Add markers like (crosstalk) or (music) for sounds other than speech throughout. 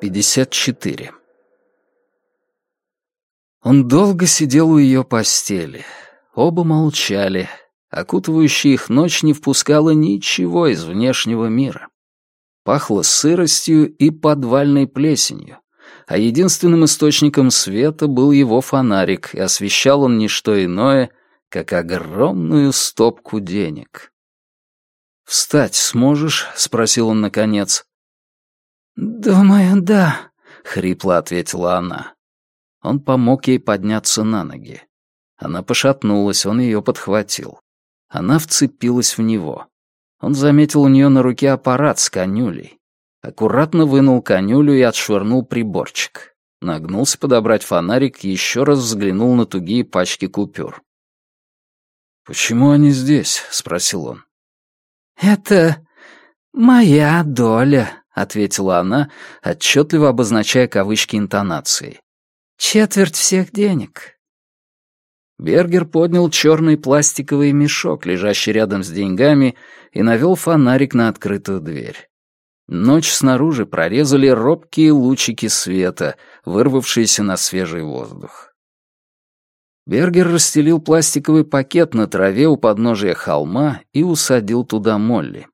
54. Он долго сидел у ее постели. Оба молчали. Окутывающая их ночь не впускала ничего из внешнего мира. Пахло сыростью и подвальной плесенью, а единственным источником света был его фонарик, и освещал он не что иное, как огромную стопку денег. «Встать сможешь?» — спросил он наконец. «Думаю, да», — хрипло ответила она. Он помог ей подняться на ноги. Она пошатнулась, он ее подхватил. Она вцепилась в него. Он заметил у нее на руке аппарат с конюлей. Аккуратно вынул конюлю и отшвырнул приборчик. Нагнулся подобрать фонарик и еще раз взглянул на тугие пачки купюр. «Почему они здесь?» — спросил он. «Это моя доля», — ответила она, отчетливо обозначая кавычки интонацией. «Четверть всех денег». Бергер поднял черный пластиковый мешок, лежащий рядом с деньгами, и навел фонарик на открытую дверь. Ночь снаружи прорезали робкие лучики света, вырвавшиеся на свежий воздух. Бергер расстелил пластиковый пакет на траве у подножия холма и усадил туда Молли.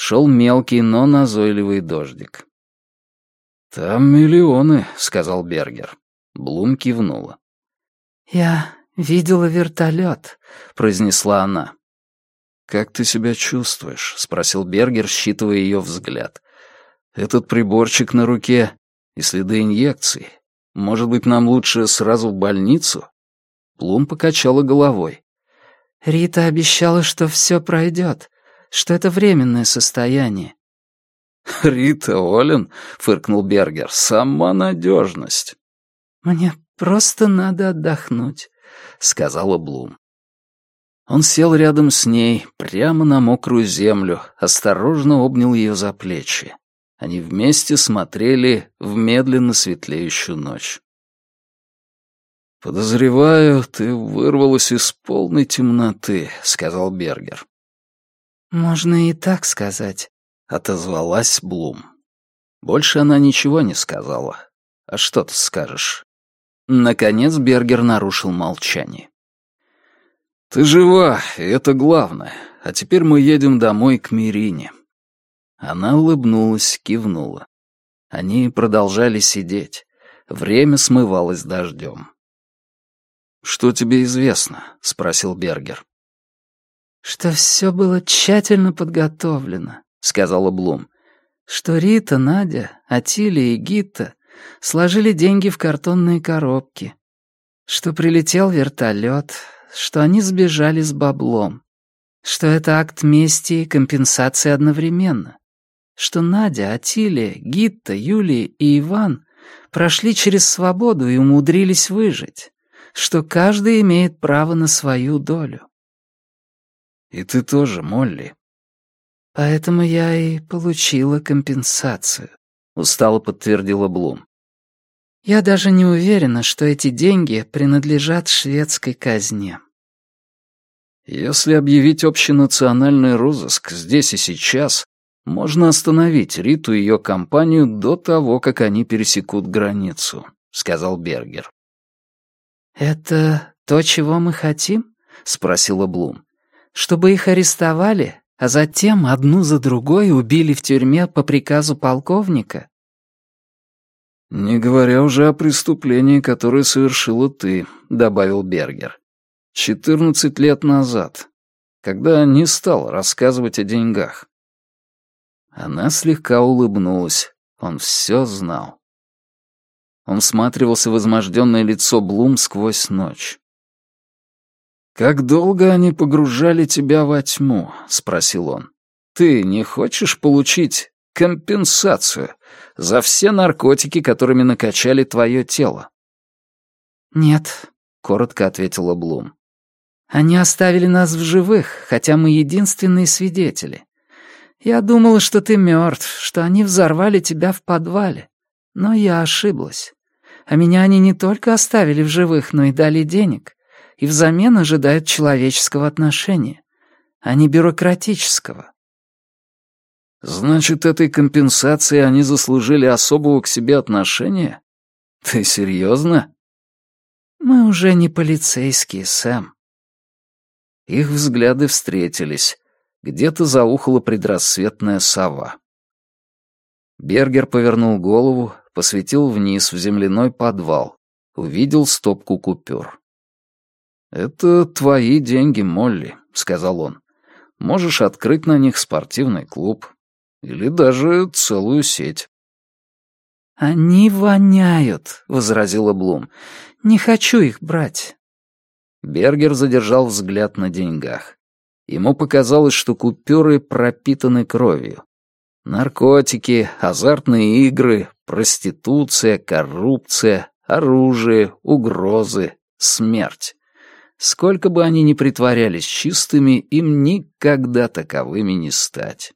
Шел мелкий, но назойливый дождик. «Там миллионы», — сказал Бергер. Блум кивнула. «Я видела вертолет», — произнесла она. «Как ты себя чувствуешь?» — спросил Бергер, считывая ее взгляд. «Этот приборчик на руке и следы инъекций. Может быть, нам лучше сразу в больницу?» Блум покачала головой. «Рита обещала, что все пройдет что это временное состояние. (laughs) «Рита Олен», — фыркнул Бергер, — «сама надежность». «Мне просто надо отдохнуть», — сказала Блум. Он сел рядом с ней, прямо на мокрую землю, осторожно обнял ее за плечи. Они вместе смотрели в медленно светлеющую ночь. «Подозреваю, ты вырвалась из полной темноты», — сказал Бергер. «Можно и так сказать», — отозвалась Блум. Больше она ничего не сказала. А что ты скажешь? Наконец Бергер нарушил молчание. «Ты жива, и это главное. А теперь мы едем домой к Мирине». Она улыбнулась, кивнула. Они продолжали сидеть. Время смывалось дождем. «Что тебе известно?» — спросил Бергер что все было тщательно подготовлено», — сказала Блум. «Что Рита, Надя, Атилия и Гита сложили деньги в картонные коробки, что прилетел вертолет, что они сбежали с баблом, что это акт мести и компенсации одновременно, что Надя, Атилия, Гитта, Юлия и Иван прошли через свободу и умудрились выжить, что каждый имеет право на свою долю. И ты тоже, Молли. Поэтому я и получила компенсацию, устало подтвердила Блум. Я даже не уверена, что эти деньги принадлежат шведской казне. Если объявить общенациональный розыск здесь и сейчас, можно остановить Риту и ее компанию до того, как они пересекут границу, сказал Бергер. Это то, чего мы хотим? спросила Блум чтобы их арестовали, а затем одну за другой убили в тюрьме по приказу полковника? «Не говоря уже о преступлении, которое совершила ты», — добавил Бергер. «Четырнадцать лет назад, когда не стал рассказывать о деньгах». Она слегка улыбнулась. Он все знал. Он всматривался в изможденное лицо Блум сквозь ночь. «Как долго они погружали тебя во тьму?» — спросил он. «Ты не хочешь получить компенсацию за все наркотики, которыми накачали твое тело?» «Нет», — коротко ответила Блум. «Они оставили нас в живых, хотя мы единственные свидетели. Я думала, что ты мертв, что они взорвали тебя в подвале. Но я ошиблась. А меня они не только оставили в живых, но и дали денег и взамен ожидают человеческого отношения, а не бюрократического. Значит, этой компенсацией они заслужили особого к себе отношения? Ты серьезно? Мы уже не полицейские, Сэм. Их взгляды встретились. Где-то заухала предрассветная сова. Бергер повернул голову, посветил вниз в земляной подвал, увидел стопку купюр. «Это твои деньги, Молли», — сказал он. «Можешь открыть на них спортивный клуб. Или даже целую сеть». «Они воняют», — возразила Блум. «Не хочу их брать». Бергер задержал взгляд на деньгах. Ему показалось, что купюры пропитаны кровью. Наркотики, азартные игры, проституция, коррупция, оружие, угрозы, смерть. Сколько бы они ни притворялись чистыми, им никогда таковыми не стать.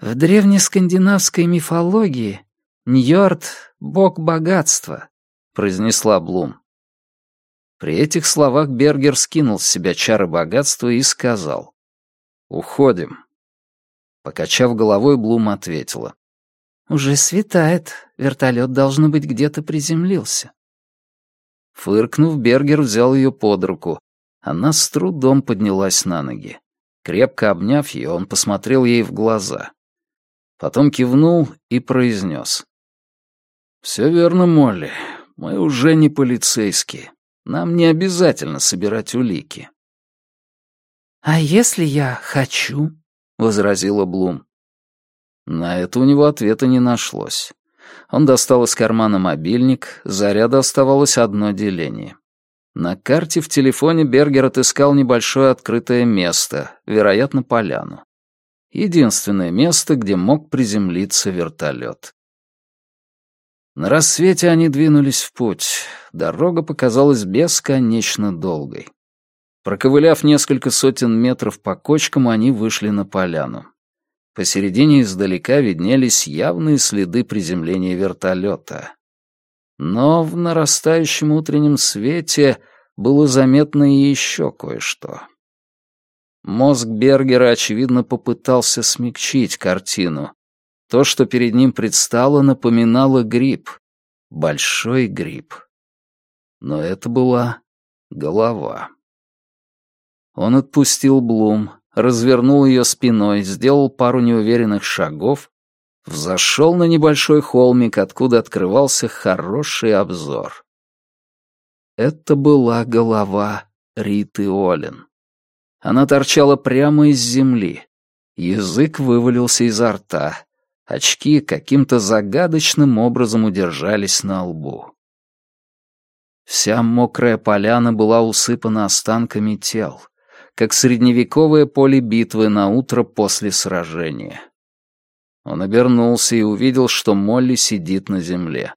В древнескандинавской мифологии Ньорд — бог богатства, произнесла Блум. При этих словах Бергер скинул с себя чары богатства и сказал «Уходим». Покачав головой, Блум ответила «Уже светает. Вертолет, должно быть, где-то приземлился». Фыркнув, Бергер взял ее под руку. Она с трудом поднялась на ноги. Крепко обняв ее, он посмотрел ей в глаза. Потом кивнул и произнес. «Все верно, Молли. Мы уже не полицейские. Нам не обязательно собирать улики». «А если я хочу?» — возразила Блум. На это у него ответа не нашлось. Он достал из кармана мобильник, заряда оставалось одно деление. На карте в телефоне Бергер отыскал небольшое открытое место, вероятно, поляну единственное место, где мог приземлиться вертолет. На рассвете они двинулись в путь. Дорога показалась бесконечно долгой. Проковыляв несколько сотен метров по кочкам, они вышли на поляну. Посередине издалека виднелись явные следы приземления вертолета. Но в нарастающем утреннем свете было заметно и еще кое-что. Мозг Бергера, очевидно, попытался смягчить картину. То, что перед ним предстало, напоминало гриб. Большой гриб. Но это была голова. Он отпустил Блум, развернул ее спиной, сделал пару неуверенных шагов, взошел на небольшой холмик, откуда открывался хороший обзор. Это была голова Риты Олен. Она торчала прямо из земли. Язык вывалился изо рта. Очки каким-то загадочным образом удержались на лбу. Вся мокрая поляна была усыпана останками тел, как средневековое поле битвы на утро после сражения. Он обернулся и увидел, что Молли сидит на земле.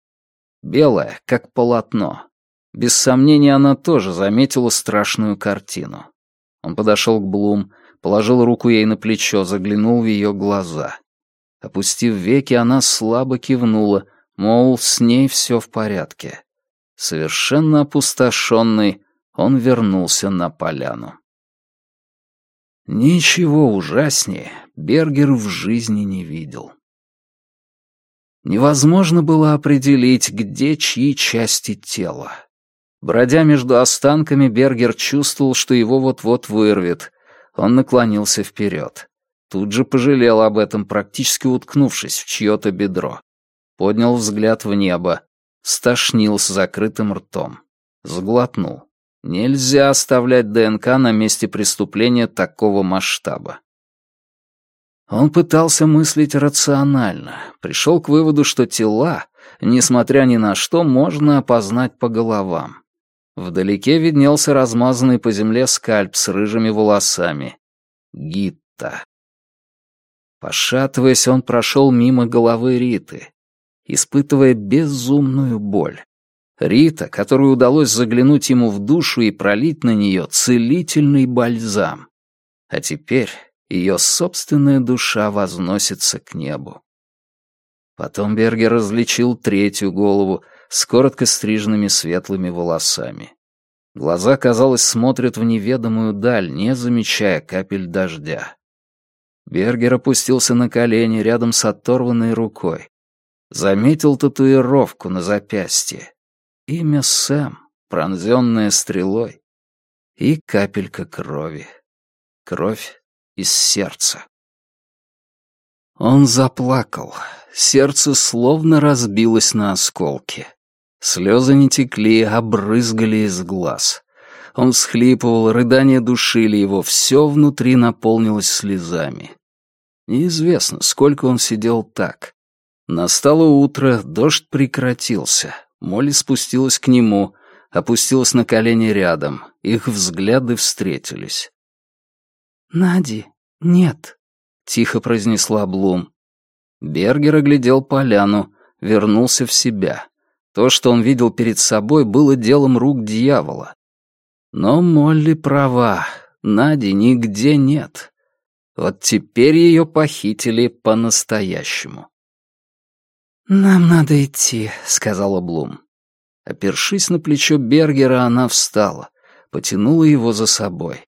Белая, как полотно. Без сомнения, она тоже заметила страшную картину. Он подошел к Блум, положил руку ей на плечо, заглянул в ее глаза. Опустив веки, она слабо кивнула, мол, с ней все в порядке. Совершенно опустошенный, он вернулся на поляну. Ничего ужаснее Бергер в жизни не видел. Невозможно было определить, где чьи части тела. Бродя между останками, Бергер чувствовал, что его вот-вот вырвет. Он наклонился вперед. Тут же пожалел об этом, практически уткнувшись в чье-то бедро. Поднял взгляд в небо. Стошнил с закрытым ртом. Сглотнул. Нельзя оставлять ДНК на месте преступления такого масштаба. Он пытался мыслить рационально, пришел к выводу, что тела, несмотря ни на что, можно опознать по головам. Вдалеке виднелся размазанный по земле скальп с рыжими волосами. Гитта. Пошатываясь, он прошел мимо головы Риты, испытывая безумную боль. Рита, которой удалось заглянуть ему в душу и пролить на нее целительный бальзам. А теперь ее собственная душа возносится к небу. Потом Бергер различил третью голову — с коротко стриженными светлыми волосами. Глаза, казалось, смотрят в неведомую даль, не замечая капель дождя. Бергер опустился на колени рядом с оторванной рукой. Заметил татуировку на запястье. Имя Сэм, пронзенное стрелой. И капелька крови. Кровь из сердца. Он заплакал. Сердце словно разбилось на осколки. Слезы не текли, а брызгали из глаз. Он всхлипывал, рыдания душили его, все внутри наполнилось слезами. Неизвестно, сколько он сидел так. Настало утро, дождь прекратился. Молли спустилась к нему, опустилась на колени рядом. Их взгляды встретились. «Нади, нет», — тихо произнесла Блум. Бергер оглядел поляну, вернулся в себя. То, что он видел перед собой, было делом рук дьявола. Но Молли права, Нади нигде нет. Вот теперь ее похитили по-настоящему. «Нам надо идти», — сказала Блум. Опершись на плечо Бергера, она встала, потянула его за собой.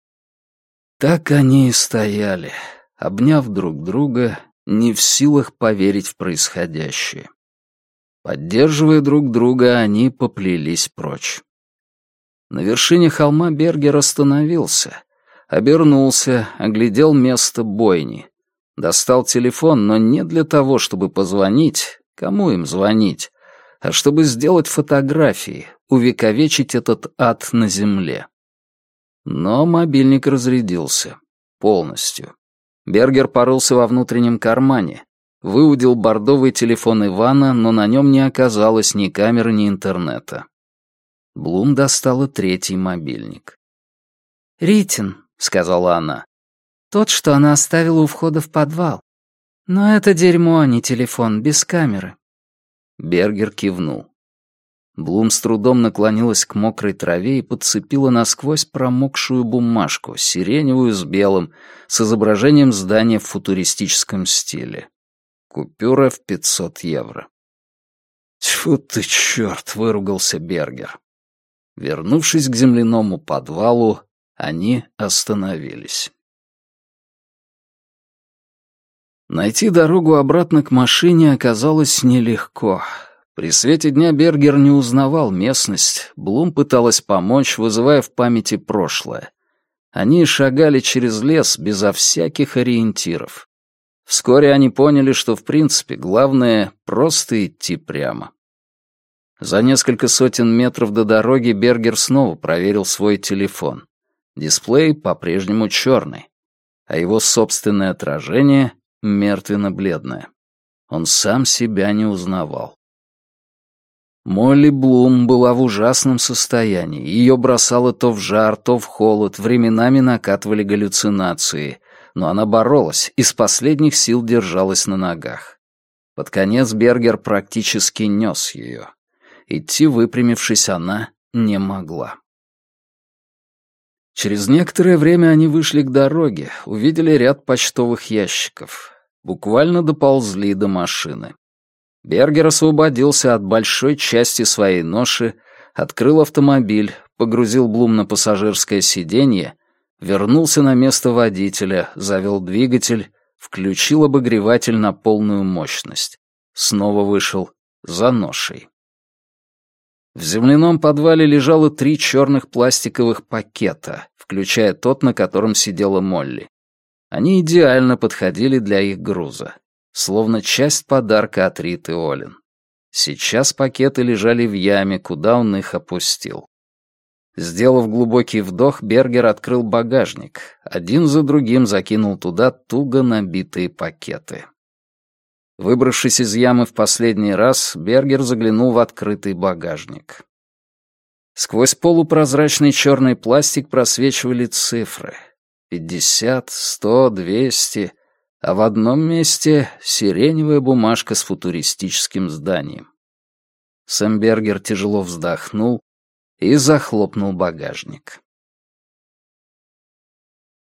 Так они и стояли, обняв друг друга, не в силах поверить в происходящее. Поддерживая друг друга, они поплелись прочь. На вершине холма Бергер остановился, обернулся, оглядел место бойни. Достал телефон, но не для того, чтобы позвонить, кому им звонить, а чтобы сделать фотографии, увековечить этот ад на земле. Но мобильник разрядился. Полностью. Бергер порылся во внутреннем кармане, выудил бордовый телефон Ивана, но на нем не оказалось ни камеры, ни интернета. Блум достала третий мобильник. «Ритин», — сказала она. «Тот, что она оставила у входа в подвал. Но это дерьмо, а не телефон, без камеры». Бергер кивнул. Блум с трудом наклонилась к мокрой траве и подцепила насквозь промокшую бумажку, сиреневую с белым, с изображением здания в футуристическом стиле. Купюра в 500 евро. «Тьфу ты, черт!» — выругался Бергер. Вернувшись к земляному подвалу, они остановились. Найти дорогу обратно к машине оказалось нелегко. При свете дня Бергер не узнавал местность, Блум пыталась помочь, вызывая в памяти прошлое. Они шагали через лес безо всяких ориентиров. Вскоре они поняли, что в принципе главное — просто идти прямо. За несколько сотен метров до дороги Бергер снова проверил свой телефон. Дисплей по-прежнему черный, а его собственное отражение — мертвенно-бледное. Он сам себя не узнавал. Молли Блум была в ужасном состоянии. Ее бросало то в жар, то в холод, временами накатывали галлюцинации — но она боролась, из последних сил держалась на ногах. Под конец Бергер практически нес ее. Идти выпрямившись она не могла. Через некоторое время они вышли к дороге, увидели ряд почтовых ящиков. Буквально доползли до машины. Бергер освободился от большой части своей ноши, открыл автомобиль, погрузил Блум на пассажирское сиденье вернулся на место водителя, завел двигатель, включил обогреватель на полную мощность. Снова вышел за ношей. В земляном подвале лежало три черных пластиковых пакета, включая тот, на котором сидела Молли. Они идеально подходили для их груза, словно часть подарка от Риты Олин. Сейчас пакеты лежали в яме, куда он их опустил. Сделав глубокий вдох, Бергер открыл багажник. Один за другим закинул туда туго набитые пакеты. Выбравшись из ямы в последний раз, Бергер заглянул в открытый багажник. Сквозь полупрозрачный черный пластик просвечивали цифры. Пятьдесят, сто, двести, а в одном месте сиреневая бумажка с футуристическим зданием. Сэм Бергер тяжело вздохнул, и захлопнул багажник.